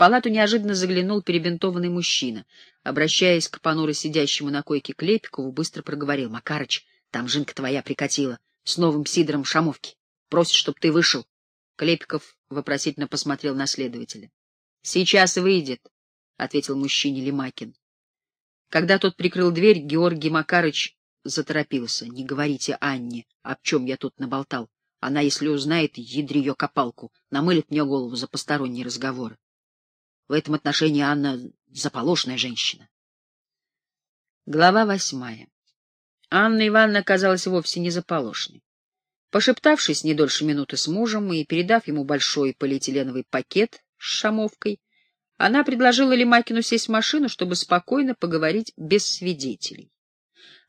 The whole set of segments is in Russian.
палату неожиданно заглянул перебинтованный мужчина. Обращаясь к понуро сидящему на койке Клепикову, быстро проговорил. — Макарыч, там жинка твоя прикатила, с новым сидором шамовки. Просит, чтоб ты вышел. Клепиков вопросительно посмотрел на следователя. — Сейчас выйдет, — ответил мужчине Лемакин. Когда тот прикрыл дверь, Георгий Макарыч заторопился. — Не говорите Анне, об чем я тут наболтал. Она, если узнает, ядри ее копалку, намылит мне голову за посторонние разговоры. В этом отношении Анна заполошная женщина. Глава восьмая. Анна Ивановна оказалась вовсе не заполошной. Пошептавшись не дольше минуты с мужем и передав ему большой полиэтиленовый пакет с шамовкой, она предложила Лемакину сесть в машину, чтобы спокойно поговорить без свидетелей.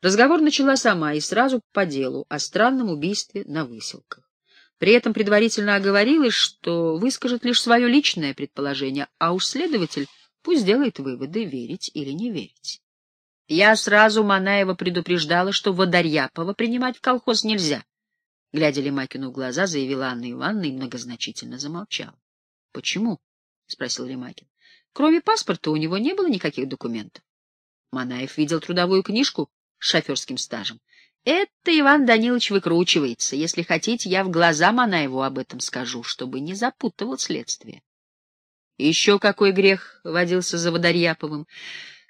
Разговор начала сама и сразу по делу о странном убийстве на выселках. При этом предварительно оговорилась, что выскажет лишь свое личное предположение, а уж следователь пусть делает выводы, верить или не верить. Я сразу Манаева предупреждала, что Водорьяпова принимать в колхоз нельзя. Глядя Лемакину в глаза, заявила Анна Ивановна и многозначительно замолчала. — Почему? — спросил Лемакин. — Кроме паспорта у него не было никаких документов. Манаев видел трудовую книжку с шоферским стажем. Это Иван Данилович выкручивается. Если хотите, я в глаза Манаеву об этом скажу, чтобы не запутывал следствие. Еще какой грех водился за Водорьяповым.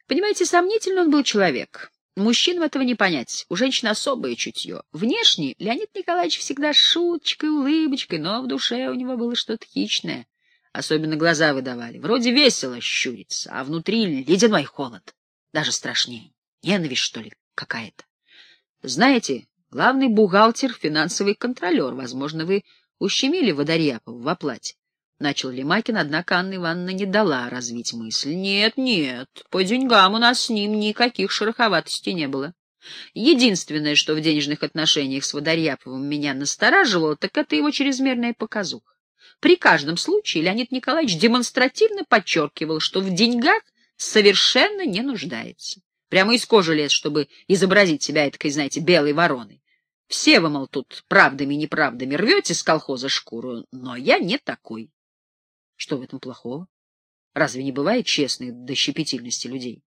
Понимаете, сомнительный он был человек. Мужчинам этого не понять. У женщин особое чутье. Внешне Леонид Николаевич всегда шуточкой, улыбочкой, но в душе у него было что-то хищное. Особенно глаза выдавали. Вроде весело щурится, а внутри ледяной холод. Даже страшнее. Ненависть, что ли, какая-то. Знаете, главный бухгалтер, финансовый контролер. Возможно, вы ущемили Водорьяпова в оплате. Начал Лемакин, однако Анна Ивановна не дала развить мысль. Нет, нет, по деньгам у нас с ним никаких шероховатостей не было. Единственное, что в денежных отношениях с Водорьяповым меня настораживало, так это его чрезмерная показуха. При каждом случае Леонид Николаевич демонстративно подчеркивал, что в деньгах совершенно не нуждается. Прямо из кожи лез, чтобы изобразить себя этой, знаете, белой вороной. Все вы, мол, тут правдами и неправдами рвете с колхоза шкуру, но я не такой. Что в этом плохого? Разве не бывает честных до щепетильности людей?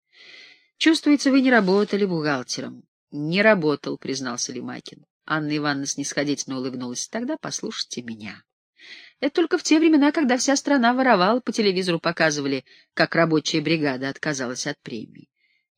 Чувствуется, вы не работали бухгалтером. Не работал, признался Лемакин. Анна Ивановна снисходительно улыбнулась. Тогда послушайте меня. Это только в те времена, когда вся страна воровала, по телевизору показывали, как рабочая бригада отказалась от премии.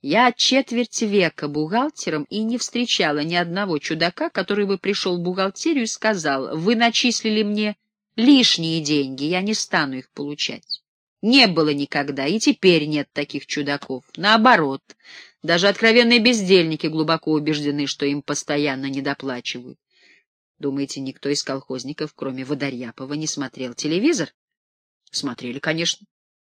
Я четверть века бухгалтером и не встречала ни одного чудака, который бы пришел в бухгалтерию и сказал, вы начислили мне Лишние деньги, я не стану их получать. Не было никогда, и теперь нет таких чудаков. Наоборот, даже откровенные бездельники глубоко убеждены, что им постоянно недоплачивают. Думаете, никто из колхозников, кроме Водорьяпова, не смотрел телевизор? Смотрели, конечно.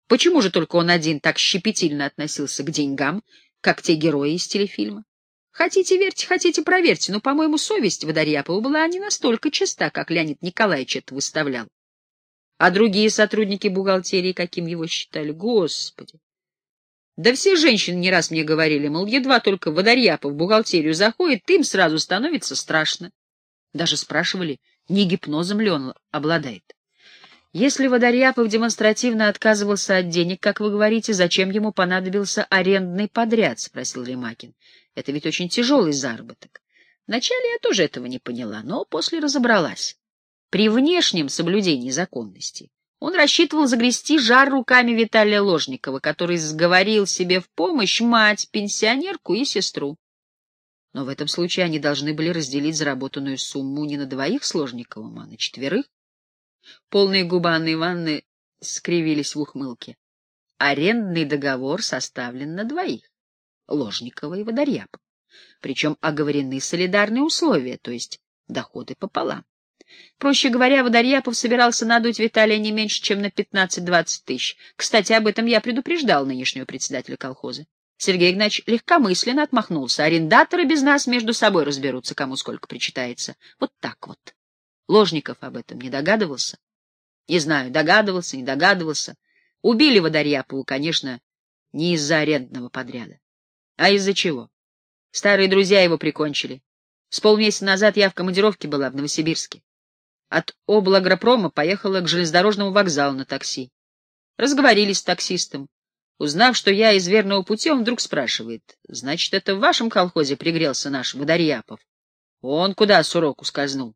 Почему же только он один так щепетильно относился к деньгам, как те герои из телефильма? Хотите верьте, хотите проверьте, но, по-моему, совесть Водорьяпова была не настолько чиста, как Леонид Николаевич это выставлял. А другие сотрудники бухгалтерии, каким его считали, господи! Да все женщины не раз мне говорили, мол, едва только Водорьяпов в бухгалтерию заходит, им сразу становится страшно. Даже спрашивали, не гипнозом ли он обладает. Если Водорьяпов демонстративно отказывался от денег, как вы говорите, зачем ему понадобился арендный подряд? — спросил Ремакин. — Это ведь очень тяжелый заработок. Вначале я тоже этого не поняла, но после разобралась. При внешнем соблюдении законности он рассчитывал загрести жар руками Виталия Ложникова, который сговорил себе в помощь мать, пенсионерку и сестру. Но в этом случае они должны были разделить заработанную сумму не на двоих с Ложниковым, а на четверых. Полные губы Анны Ивановны скривились в ухмылке. Арендный договор составлен на двоих — Ложникова и Водорьяпова. Причем оговорены солидарные условия, то есть доходы пополам. Проще говоря, Водорьяпов собирался надуть Виталия не меньше, чем на 15-20 тысяч. Кстати, об этом я предупреждал нынешнего председателя колхоза. Сергей Игнатьевич легкомысленно отмахнулся. Арендаторы без нас между собой разберутся, кому сколько причитается. Вот так вот. Ложников об этом не догадывался? Не знаю, догадывался, не догадывался. Убили Водорьяпову, конечно, не из-за арендного подряда. А из-за чего? Старые друзья его прикончили. С полмесяца назад я в командировке была в Новосибирске. От облагропрома поехала к железнодорожному вокзалу на такси. Разговорились с таксистом. Узнав, что я из верного пути, он вдруг спрашивает, «Значит, это в вашем колхозе пригрелся наш Водорьяпов? Он куда с уроку скользнул?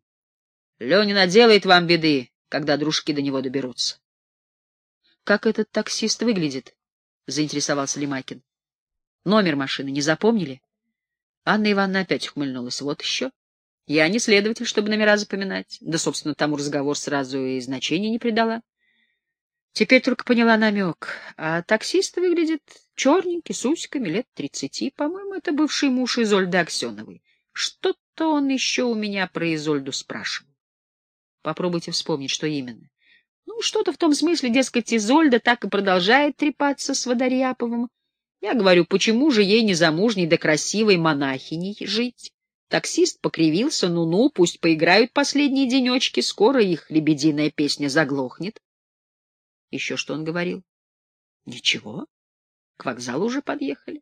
Леня наделает вам беды, когда дружки до него доберутся». «Как этот таксист выглядит?» — заинтересовался Лимакин. «Номер машины не запомнили?» Анна Ивановна опять ухмыльнулась. «Вот еще. Я не следователь, чтобы номера запоминать. Да, собственно, тому разговор сразу и значения не придала. Теперь только поняла намек. А таксист выглядит черненький, с усиками, лет тридцати. По-моему, это бывший муж Изольды Аксеновой. Что-то он еще у меня про Изольду спрашивал. Попробуйте вспомнить, что именно. Ну, что-то в том смысле, дескать, Изольда так и продолжает трепаться с Водорьяповым. Я говорю, почему же ей незамужней да красивой монахиней жить? Таксист покривился, ну-ну, пусть поиграют последние денечки, скоро их лебединая песня заглохнет. Еще что он говорил? Ничего. К вокзалу уже подъехали.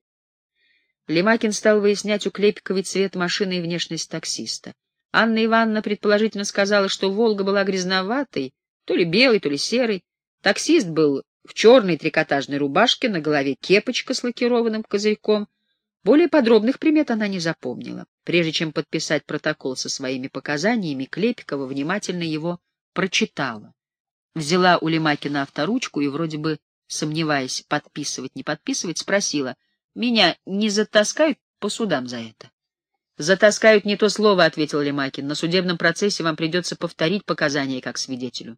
Лемакин стал выяснять у Клепиковой цвет машины и внешность таксиста. Анна Ивановна предположительно сказала, что «Волга» была грязноватой, то ли белой, то ли серой. Таксист был в черной трикотажной рубашке, на голове кепочка с лакированным козырьком — более подробных примет она не запомнила. Прежде чем подписать протокол со своими показаниями, Клепикова внимательно его прочитала. Взяла у Лемакина авторучку и, вроде бы сомневаясь, подписывать, не подписывать, спросила, «Меня не затаскают по судам за это?» «Затаскают не то слово», — ответил Лемакин. «На судебном процессе вам придется повторить показания как свидетелю».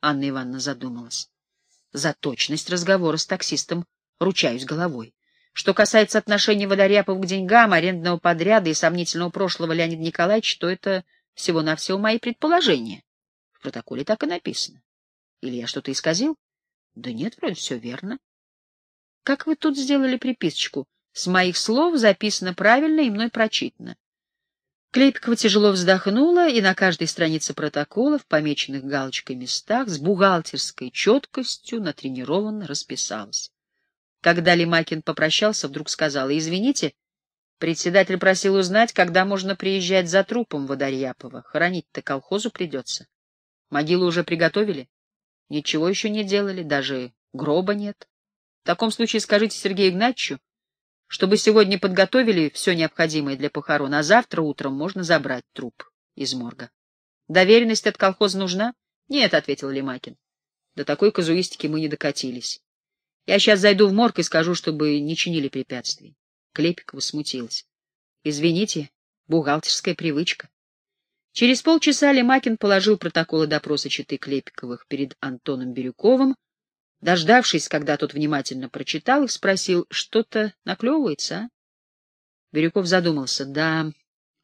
Анна Ивановна задумалась. «За точность разговора с таксистом ручаюсь головой. Что касается отношений водоряпов к деньгам, арендного подряда и сомнительного прошлого Леонида Николаевича, то это всего-навсего мои предположения. В протоколе так и написано. Или я что-то исказил? Да нет, вроде все верно. Как вы тут сделали приписочку? С моих слов записано правильно и мной прочитано. Клепикова тяжело вздохнула, и на каждой странице протокола, в помеченных галочкой местах, с бухгалтерской четкостью натренированно расписалась. Когда Лимакин попрощался, вдруг сказала, «Извините, председатель просил узнать, когда можно приезжать за трупом Водорьяпова. Хоронить-то колхозу придется. Могилу уже приготовили? Ничего еще не делали, даже гроба нет. В таком случае скажите Сергею Игнатьевичу, чтобы сегодня подготовили все необходимое для похорон, а завтра утром можно забрать труп из морга. Доверенность от колхоза нужна? Нет, — ответил Лимакин. До такой казуистики мы не докатились. Я сейчас зайду в морг и скажу, чтобы не чинили препятствий. Клепикова смутилась. Извините, бухгалтерская привычка. Через полчаса Лемакин положил протоколы допроса читы Клепиковых перед Антоном Бирюковым. Дождавшись, когда тот внимательно прочитал их, спросил, что-то наклевывается, а? Бирюков задумался. Да,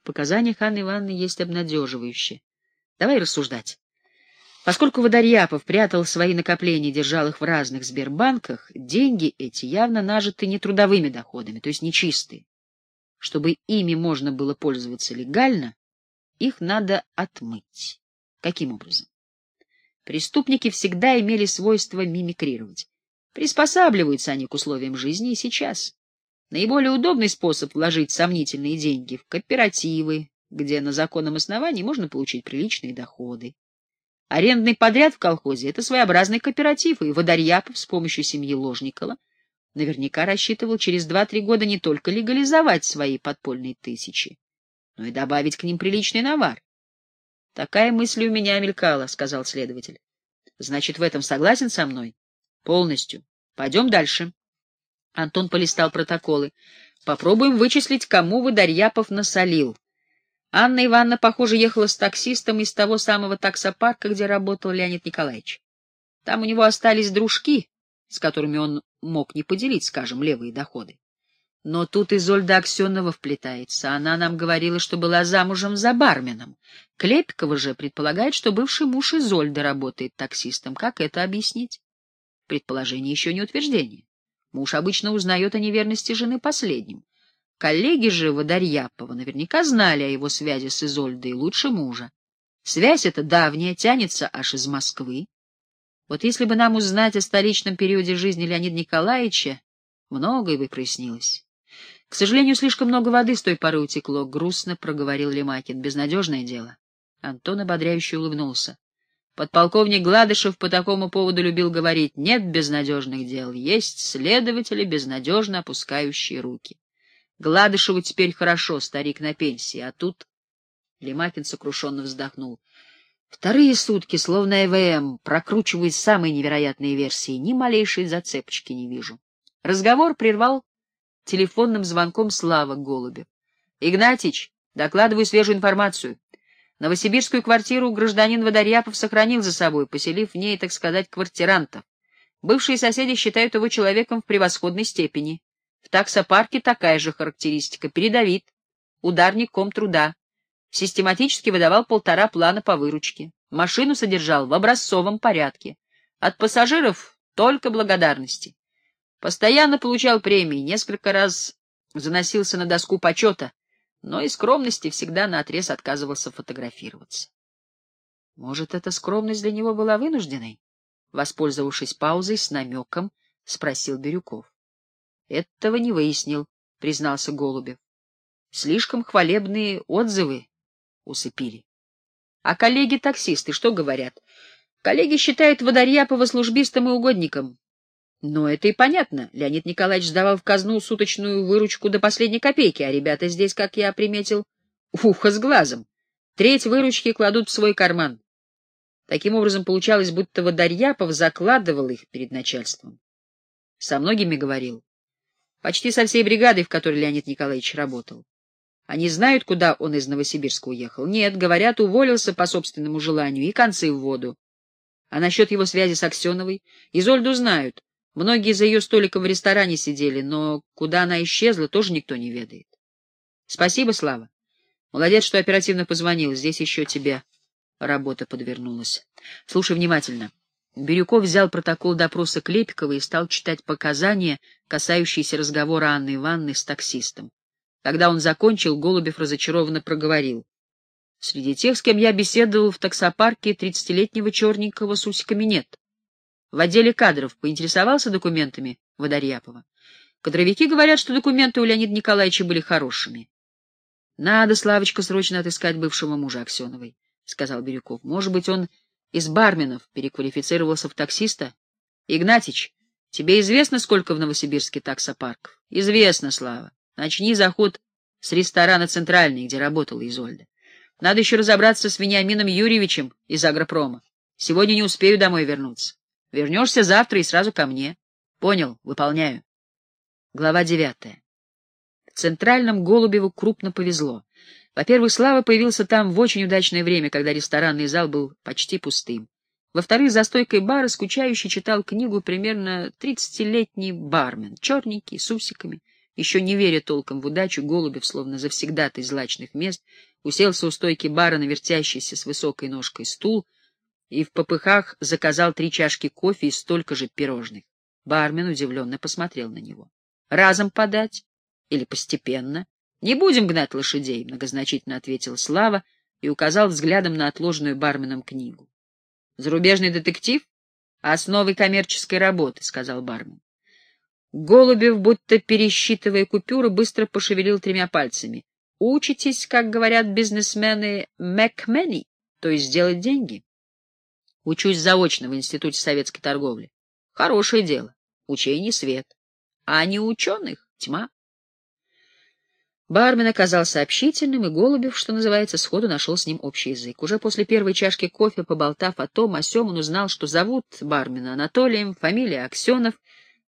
в показаниях Анны Ивановны есть обнадеживающее. Давай рассуждать. Поскольку Водорьяпов прятал свои накопления держал их в разных Сбербанках, деньги эти явно нажиты не трудовыми доходами, то есть нечистые. Чтобы ими можно было пользоваться легально, их надо отмыть. Каким образом? Преступники всегда имели свойство мимикрировать. Приспосабливаются они к условиям жизни и сейчас. Наиболее удобный способ вложить сомнительные деньги в кооперативы, где на законном основании можно получить приличные доходы. Арендный подряд в колхозе — это своеобразный кооператив, и Водорьяпов с помощью семьи Ложникова наверняка рассчитывал через два-три года не только легализовать свои подпольные тысячи, но и добавить к ним приличный навар. — Такая мысль у меня мелькала, — сказал следователь. — Значит, в этом согласен со мной? — Полностью. Пойдем дальше. Антон полистал протоколы. Попробуем вычислить, кому Водорьяпов насолил. Анна Ивановна, похоже, ехала с таксистом из того самого таксопарка, где работал Леонид Николаевич. Там у него остались дружки, с которыми он мог не поделить, скажем, левые доходы. Но тут Изольда Аксенова вплетается. Она нам говорила, что была замужем за барменом. Клепикова же предполагает, что бывший муж Изольды работает таксистом. Как это объяснить? Предположение еще не утверждение. Муж обычно узнает о неверности жены последним. Коллеги же Водорьяпова наверняка знали о его связи с Изольдой лучше мужа. Связь эта давняя, тянется аж из Москвы. Вот если бы нам узнать о столичном периоде жизни Леонида Николаевича, многое бы прояснилось. К сожалению, слишком много воды с той поры утекло, — грустно проговорил Лемакин. Безнадежное дело. Антон ободряюще улыбнулся. Подполковник Гладышев по такому поводу любил говорить, нет безнадежных дел, есть следователи, безнадежно опускающие руки. Гладышеву теперь хорошо, старик на пенсии, а тут... Лемакин сокрушенно вздохнул. Вторые сутки, словно ЭВМ, прокручивают самые невероятные версии, ни малейшей зацепочки не вижу. Разговор прервал телефонным звонком Слава Голубев. — Игнатич, докладываю свежую информацию. Новосибирскую квартиру гражданин Водорьяпов сохранил за собой, поселив в ней, так сказать, квартирантов. Бывшие соседи считают его человеком в превосходной степени. В таксопарке такая же характеристика. Передовит. Ударник комтруда. Систематически выдавал полтора плана по выручке. Машину содержал в образцовом порядке. От пассажиров только благодарности. Постоянно получал премии, несколько раз заносился на доску почета, но из скромности всегда наотрез отказывался фотографироваться. Может, эта скромность для него была вынужденной? Воспользовавшись паузой с намеком, спросил Бирюков. — Этого не выяснил, — признался Голубев. Слишком хвалебные отзывы усыпили. А коллеги-таксисты что говорят? Коллеги считают Водорьяпова службистом и угодником. Но это и понятно. Леонид Николаевич сдавал в казну суточную выручку до последней копейки, а ребята здесь, как я приметил, ухо с глазом. Треть выручки кладут в свой карман. Таким образом, получалось, будто Водорьяпов закладывал их перед начальством. Со многими говорил. Почти со всей бригадой, в которой Леонид Николаевич работал. Они знают, куда он из Новосибирска уехал? Нет, говорят, уволился по собственному желанию и концы в воду. А насчет его связи с Аксеновой? Изольду знают. Многие за ее столиком в ресторане сидели, но куда она исчезла, тоже никто не ведает. Спасибо, Слава. Молодец, что оперативно позвонил. Здесь еще тебе работа подвернулась. Слушай внимательно. Бирюков взял протокол допроса Клепикова и стал читать показания, касающиеся разговора Анны Ивановны с таксистом. Когда он закончил, Голубев разочарованно проговорил. Среди тех, с кем я беседовал в таксопарке, тридцатилетнего черненького с усиками нет. В отделе кадров поинтересовался документами Водорьяпова. Кадровики говорят, что документы у Леонида Николаевича были хорошими. — Надо, Славочка, срочно отыскать бывшего мужа Аксеновой, — сказал Бирюков. — Может быть, он из барменов переквалифицировался в таксиста? — Игнатич, тебе известно, сколько в Новосибирске таксопарков? — Известно, Слава. Начни заход с ресторана «Центральный», где работала Изольда. Надо еще разобраться с Вениамином Юрьевичем из агропрома. Сегодня не успею домой вернуться. Вернешься завтра и сразу ко мне. Понял, выполняю. Глава девятая. В Центральном Голубеву крупно повезло. Во-первых, Слава появился там в очень удачное время, когда ресторанный зал был почти пустым. Во-вторых, за стойкой бара скучающий читал книгу примерно тридцатилетний бармен, черненький, с усиками, еще не веря толком в удачу, Голубев, словно завсегдатый злачных мест, уселся у стойки бара на вертящийся с высокой ножкой стул и в попыхах заказал три чашки кофе и столько же пирожных. Бармен удивленно посмотрел на него. — Разом подать? Или постепенно? — Не будем гнать лошадей, — многозначительно ответил Слава и указал взглядом на отложенную барменом книгу. — Зарубежный детектив? — Основы коммерческой работы, — сказал бармен. Голубев, будто пересчитывая купюры, быстро пошевелил тремя пальцами. «Учитесь, как говорят бизнесмены, «мэкмэни», то есть делать деньги?» «Учусь заочно в Институте советской торговли. Хорошее дело. Учений свет. А не ученых — тьма». Бармен оказался общительным, и Голубев, что называется, сходу нашел с ним общий язык. Уже после первой чашки кофе, поболтав о том, о сём, он узнал, что зовут бармена Анатолием, фамилия Аксенов —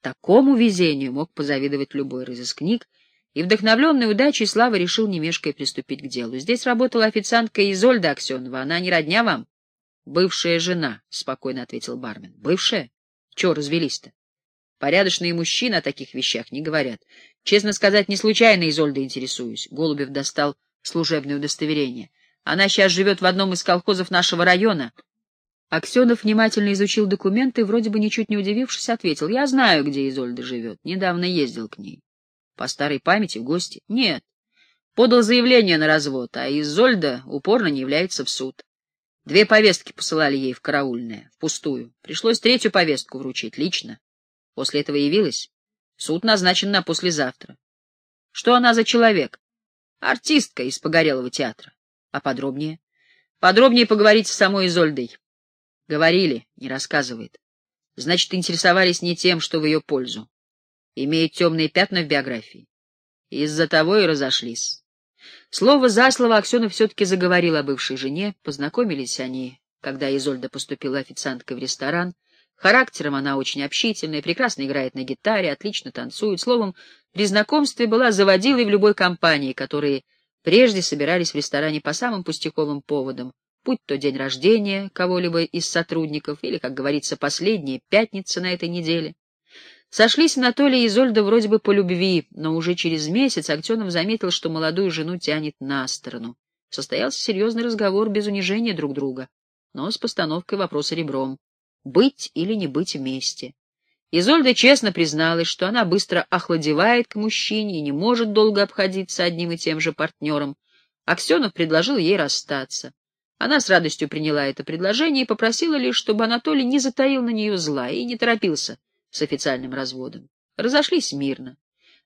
Такому везению мог позавидовать любой разыскник, и, вдохновленный удачей, Слава решил немешкой приступить к делу. Здесь работала официантка Изольда Аксенова. Она не родня вам? — Бывшая жена, — спокойно ответил бармен. — Бывшая? Чего развелись-то? Порядочные мужчины о таких вещах не говорят. Честно сказать, не случайно Изольда интересуюсь. Голубев достал служебное удостоверение. Она сейчас живет в одном из колхозов нашего района. Аксенов внимательно изучил документы и, вроде бы ничуть не удивившись, ответил. — Я знаю, где Изольда живет. Недавно ездил к ней. — По старой памяти в гости? — Нет. Подал заявление на развод, а Изольда упорно не является в суд. Две повестки посылали ей в караульное, впустую. Пришлось третью повестку вручить, лично. После этого явилась. Суд назначен на послезавтра. Что она за человек? Артистка из Погорелого театра. А подробнее? Подробнее поговорить с самой Изольдой. Говорили, не рассказывает. Значит, интересовались не тем, что в ее пользу. Имеет темные пятна в биографии. Из-за того и разошлись. Слово за слово Аксенов все-таки заговорил о бывшей жене. Познакомились они, когда Изольда поступила официанткой в ресторан. Характером она очень общительная, прекрасно играет на гитаре, отлично танцует. Словом, при знакомстве была заводилой в любой компании, которые прежде собирались в ресторане по самым пустяковым поводам, будь то день рождения кого-либо из сотрудников или, как говорится, последняя пятница на этой неделе. Сошлись Анатолий и Изольда вроде бы по любви, но уже через месяц Актенов заметил, что молодую жену тянет на сторону. Состоялся серьезный разговор без унижения друг друга, но с постановкой вопроса ребром. Быть или не быть вместе. Изольда честно призналась, что она быстро охладевает к мужчине и не может долго обходиться одним и тем же партнером. Аксенов предложил ей расстаться. Она с радостью приняла это предложение и попросила лишь, чтобы Анатолий не затаил на нее зла и не торопился с официальным разводом. Разошлись мирно.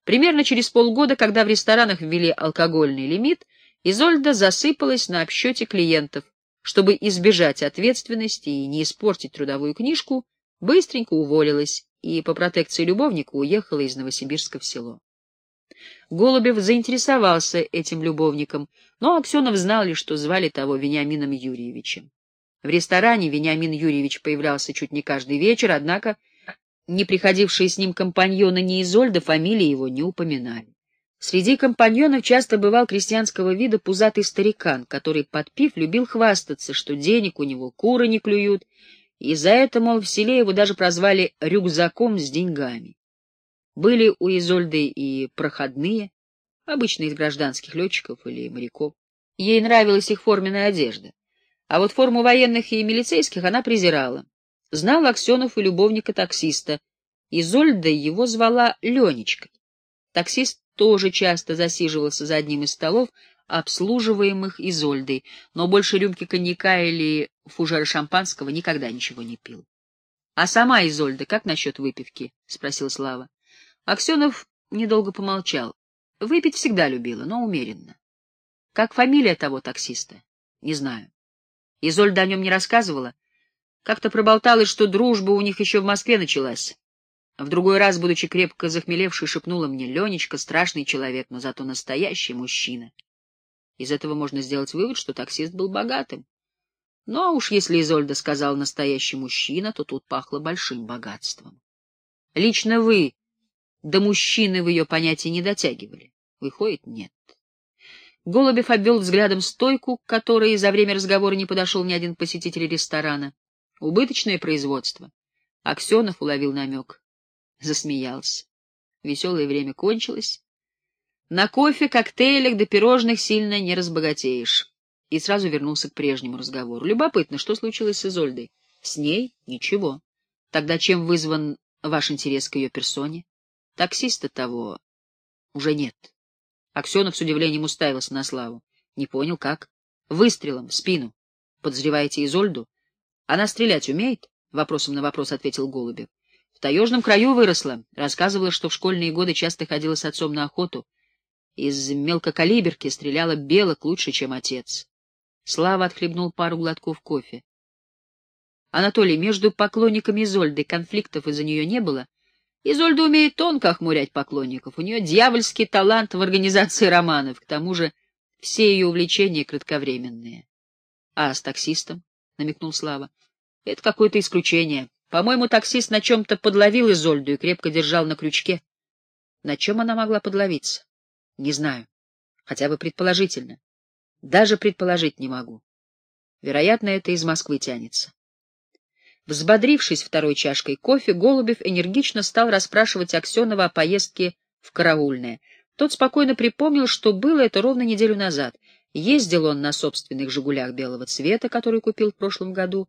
Примерно через полгода, когда в ресторанах ввели алкогольный лимит, Изольда засыпалась на обсчете клиентов. Чтобы избежать ответственности и не испортить трудовую книжку, быстренько уволилась и по протекции любовника уехала из Новосибирска в село. Голубев заинтересовался этим любовником, но Аксенов знал лишь, что звали того Вениамином Юрьевичем. В ресторане Вениамин Юрьевич появлялся чуть не каждый вечер, однако не приходившие с ним компаньоны ни Изольда фамилии его не упоминали. Среди компаньонов часто бывал крестьянского вида пузатый старикан, который, подпив, любил хвастаться, что денег у него куры не клюют, и за это, мол, в селе его даже прозвали «рюкзаком с деньгами». Были у Изольды и проходные, обычно из гражданских летчиков или моряков. Ей нравилась их форменная одежда, а вот форму военных и милицейских она презирала. Знал Аксенов и любовника-таксиста. Изольда его звала Ленечкой. Таксист тоже часто засиживался за одним из столов, обслуживаемых Изольдой, но больше рюмки коньяка или фужера шампанского никогда ничего не пил. — А сама Изольда как насчет выпивки? — спросил Слава. Аксенов недолго помолчал. Выпить всегда любила, но умеренно. — Как фамилия того таксиста? — Не знаю. Изольда о нем не рассказывала? Как-то проболталась, что дружба у них еще в Москве началась. В другой раз, будучи крепко захмелевшей, шепнула мне, Ленечка — страшный человек, но зато настоящий мужчина. Из этого можно сделать вывод, что таксист был богатым. Но уж если Изольда сказал «настоящий мужчина», то тут пахло большим богатством. Лично вы до мужчины в ее понятии не дотягивали. Выходит, нет. Голубев обвел взглядом стойку, к которой за время разговора не подошел ни один посетитель ресторана. Убыточное производство. Аксенов уловил намек. Засмеялся. Веселое время кончилось. На кофе, коктейлях да пирожных сильно не разбогатеешь. И сразу вернулся к прежнему разговору. Любопытно, что случилось с Изольдой? С ней ничего. Тогда чем вызван ваш интерес к ее персоне? Таксиста того уже нет. Аксенов с удивлением уставился на Славу. Не понял, как? Выстрелом в спину. Подозреваете Изольду? Она стрелять умеет? Вопросом на вопрос ответил Голубев. В таежном краю выросла. Рассказывала, что в школьные годы часто ходила с отцом на охоту. Из мелкокалиберки стреляла белок лучше, чем отец. Слава отхлебнул пару глотков кофе. Анатолий, между поклонниками Изольды конфликтов из-за нее не было? Изольда умеет тонко охмурять поклонников. У нее дьявольский талант в организации романов. К тому же все ее увлечения кратковременные. — А с таксистом? — намекнул Слава. Это какое-то исключение. По-моему, таксист на чем-то подловил Изольду и крепко держал на крючке. На чем она могла подловиться? Не знаю. Хотя бы предположительно. Даже предположить не могу. Вероятно, это из Москвы тянется. Взбодрившись второй чашкой кофе, Голубев энергично стал расспрашивать Аксенова о поездке в Караульное. Тот спокойно припомнил, что было это ровно неделю назад. Ездил он на собственных «Жигулях» белого цвета, который купил в прошлом году,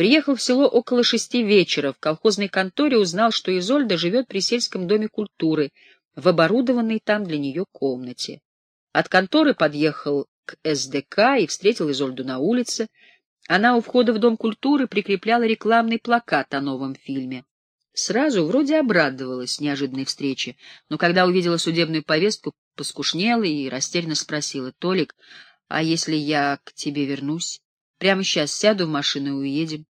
Приехал в село около шести вечера, в колхозной конторе узнал, что Изольда живет при сельском доме культуры, в оборудованной там для нее комнате. От конторы подъехал к СДК и встретил Изольду на улице. Она у входа в Дом культуры прикрепляла рекламный плакат о новом фильме. Сразу вроде обрадовалась неожиданной встрече, но когда увидела судебную повестку, поскушнела и растерянно спросила, «Толик, а если я к тебе вернусь? Прямо сейчас сяду в машину и уедем?»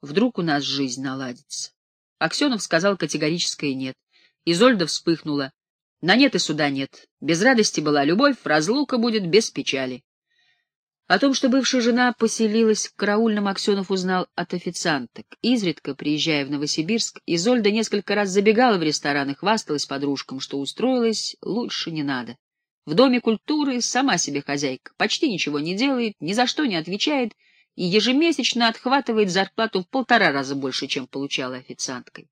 Вдруг у нас жизнь наладится. Аксенов сказал категорическое «нет». Изольда вспыхнула. На нет и суда нет. Без радости была любовь, разлука будет без печали. О том, что бывшая жена поселилась в караульном, Аксенов узнал от официанток. Изредка, приезжая в Новосибирск, Изольда несколько раз забегала в ресторан и хвасталась подружкам, что устроилась лучше не надо. В Доме культуры сама себе хозяйка, почти ничего не делает, ни за что не отвечает и ежемесячно отхватывает зарплату в полтора раза больше, чем получала официанткой.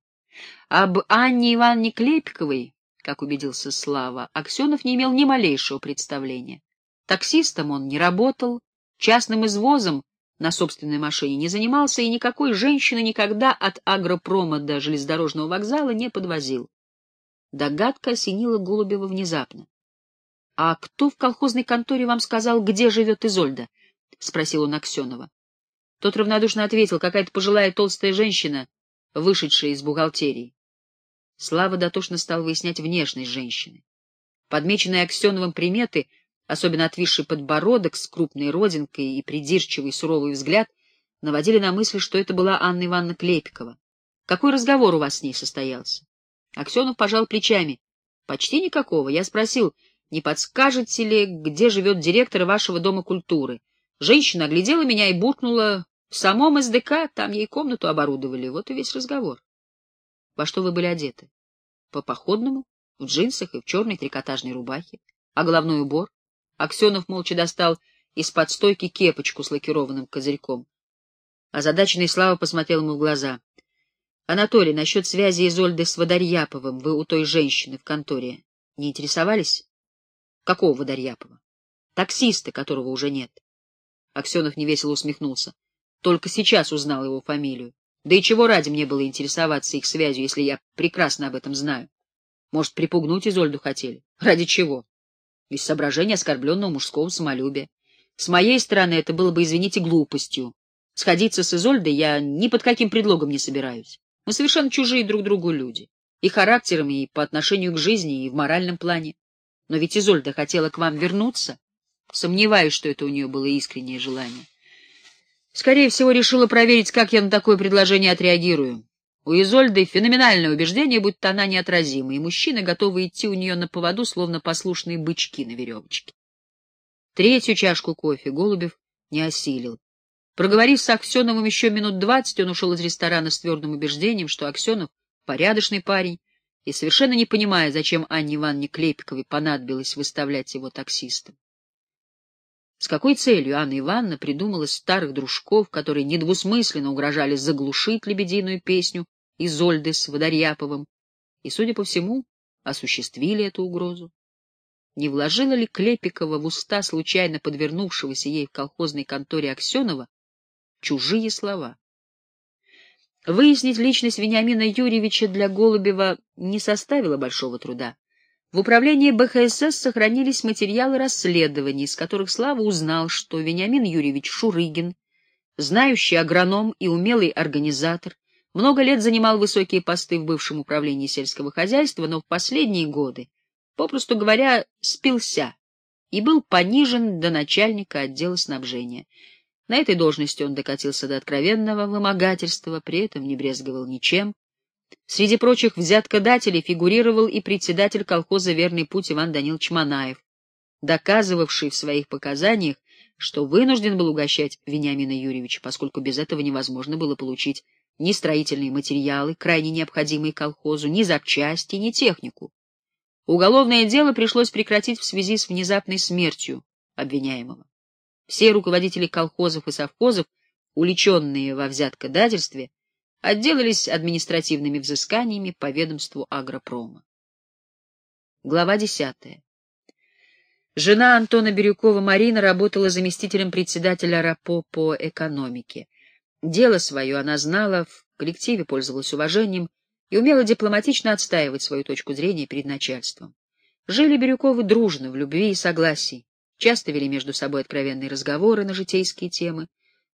Об Анне Ивановне Клепиковой, как убедился Слава, Аксенов не имел ни малейшего представления. Таксистом он не работал, частным извозом на собственной машине не занимался и никакой женщины никогда от агропрома до железнодорожного вокзала не подвозил. Догадка осенила Голубева внезапно. — А кто в колхозной конторе вам сказал, где живет Изольда? — спросил он Аксенова. Тот равнодушно ответил, какая-то пожилая толстая женщина, вышедшая из бухгалтерии. Слава дотошно стал выяснять внешность женщины. Подмеченные Аксеновым приметы, особенно отвисший подбородок с крупной родинкой и придирчивый суровый взгляд, наводили на мысль, что это была Анна Ивановна Клепикова. Какой разговор у вас с ней состоялся? Аксенов пожал плечами. Почти никакого. Я спросил, не подскажете ли, где живет директор вашего дома культуры? Женщина оглядела меня и буркнула, в самом СДК, там ей комнату оборудовали, вот и весь разговор. Во что вы были одеты? По походному, в джинсах и в черной трикотажной рубахе. А головной убор? Аксенов молча достал из-под стойки кепочку с лакированным козырьком. Озадаченный Слава посмотрел ему в глаза. — Анатолий, насчет связи Изольды с Водорьяповым вы у той женщины в конторе не интересовались? Какого Водорьяпова? Таксиста, которого уже нет. Аксенов невесело усмехнулся. Только сейчас узнал его фамилию. Да и чего ради мне было интересоваться их связью, если я прекрасно об этом знаю? Может, припугнуть Изольду хотели? Ради чего? Из соображения оскорбленного мужского самолюбия. С моей стороны это было бы, извините, глупостью. Сходиться с Изольдой я ни под каким предлогом не собираюсь. Мы совершенно чужие друг другу люди. И характером, и по отношению к жизни, и в моральном плане. Но ведь Изольда хотела к вам вернуться. Сомневаюсь, что это у нее было искреннее желание. Скорее всего, решила проверить, как я на такое предложение отреагирую. У Изольды феноменальное убеждение, будто она неотразима, и мужчины готовы идти у нее на поводу, словно послушные бычки на веревочке. Третью чашку кофе Голубев не осилил. Проговорив с Аксеновым еще минут двадцать, он ушел из ресторана с твердым убеждением, что Аксенов — порядочный парень, и совершенно не понимая, зачем Анне Ивановне Клепиковой понадобилось выставлять его таксистом. С какой целью Анна Ивановна придумала старых дружков, которые недвусмысленно угрожали заглушить лебединую песню Изольды с Водорьяповым, и, судя по всему, осуществили эту угрозу? Не вложила ли Клепикова в уста случайно подвернувшегося ей в колхозной конторе Аксенова чужие слова? Выяснить личность Вениамина Юрьевича для Голубева не составило большого труда. В управлении БХСС сохранились материалы расследований, из которых Слава узнал, что Вениамин Юрьевич Шурыгин, знающий агроном и умелый организатор, много лет занимал высокие посты в бывшем управлении сельского хозяйства, но в последние годы, попросту говоря, спился и был понижен до начальника отдела снабжения. На этой должности он докатился до откровенного вымогательства, при этом не брезговал ничем. Среди прочих взяткодателей фигурировал и председатель колхоза «Верный путь» Иван Данилович Манаев, доказывавший в своих показаниях, что вынужден был угощать Вениамина Юрьевича, поскольку без этого невозможно было получить ни строительные материалы, крайне необходимые колхозу, ни запчасти, ни технику. Уголовное дело пришлось прекратить в связи с внезапной смертью обвиняемого. Все руководители колхозов и совхозов, уличенные во взяткодательстве, отделались административными взысканиями по ведомству агропрома. Глава десятая. Жена Антона Бирюкова Марина работала заместителем председателя РАПО по экономике. Дело свое она знала, в коллективе пользовалась уважением и умела дипломатично отстаивать свою точку зрения перед начальством. Жили Бирюковы дружно, в любви и согласии, часто вели между собой откровенные разговоры на житейские темы,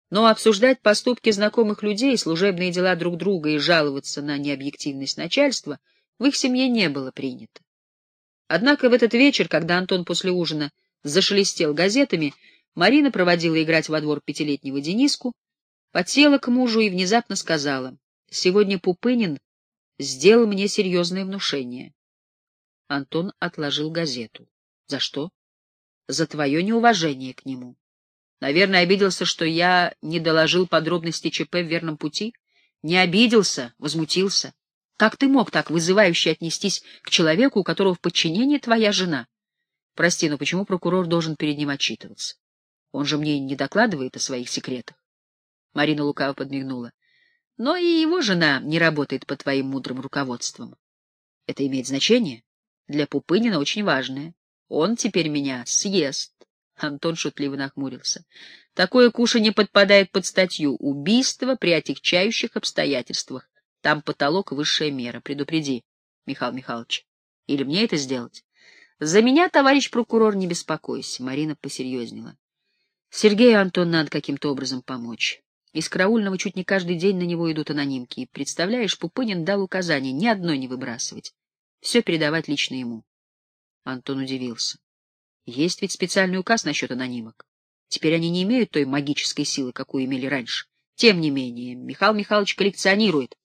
но обсуждать поступки знакомых людей, служебные дела друг друга и жаловаться на необъективность начальства в их семье не было принято. Однако в этот вечер, когда Антон после ужина зашелестел газетами, Марина проводила играть во двор пятилетнего Дениску, Подсела к мужу и внезапно сказала, «Сегодня Пупынин сделал мне серьезное внушение». Антон отложил газету. «За что?» «За твое неуважение к нему. Наверное, обиделся, что я не доложил подробности ЧП в верном пути. Не обиделся, возмутился. Как ты мог так вызывающе отнестись к человеку, у которого в подчинении твоя жена? Прости, но почему прокурор должен перед ним отчитываться? Он же мне не докладывает о своих секретах. Марина лукаво подмигнула. Но и его жена не работает по твоим мудрым руководствам. Это имеет значение? Для Пупынина очень важное. Он теперь меня съест. Антон шутливо нахмурился. Такое кушанье подпадает под статью «Убийство при отягчающих обстоятельствах». Там потолок — высшая мера. Предупреди, Михаил Михайлович. Или мне это сделать? За меня, товарищ прокурор, не беспокойся. Марина посерьезнела. Сергею Антон надо каким-то образом помочь. Из караульного чуть не каждый день на него идут анонимки. И, представляешь, Пупынин дал указание ни одной не выбрасывать. Все передавать лично ему. Антон удивился. Есть ведь специальный указ насчет анонимок. Теперь они не имеют той магической силы, какую имели раньше. Тем не менее, Михаил Михайлович коллекционирует.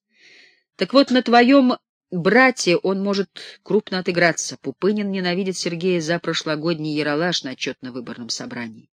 Так вот, на твоем брате он может крупно отыграться. Пупынин ненавидит Сергея за прошлогодний яролаж на отчетно-выборном собрании.